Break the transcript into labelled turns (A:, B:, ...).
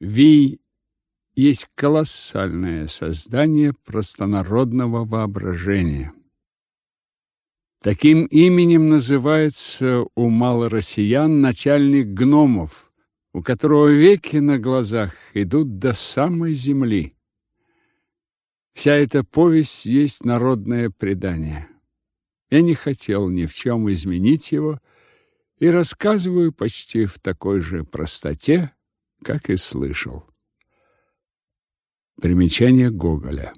A: Вий есть колоссальное создание простонародного воображения. Таким именем называется у малороссиян начальник гномов, у которого веки на глазах идут до самой земли. Вся эта повесть есть народное предание. Я не хотел ни в чем изменить его и рассказываю почти в такой же простоте, как и слышал. Примечание Гоголя